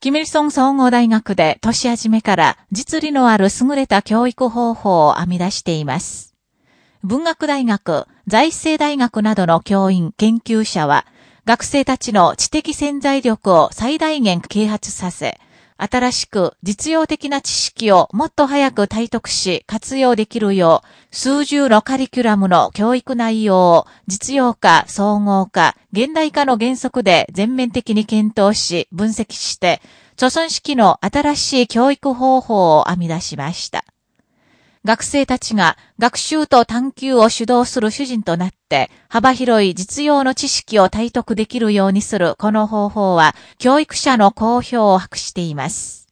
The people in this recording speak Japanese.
キミルソン総合大学で年始めから実利のある優れた教育方法を編み出しています。文学大学、財政大学などの教員、研究者は、学生たちの知的潜在力を最大限啓発させ、新しく実用的な知識をもっと早く体得し活用できるよう、数十のカリキュラムの教育内容を実用化、総合化、現代化の原則で全面的に検討し、分析して、著存式の新しい教育方法を編み出しました。学生たちが学習と探求を主導する主人となって、幅広い実用の知識を体得できるようにするこの方法は、教育者の好評を博しています。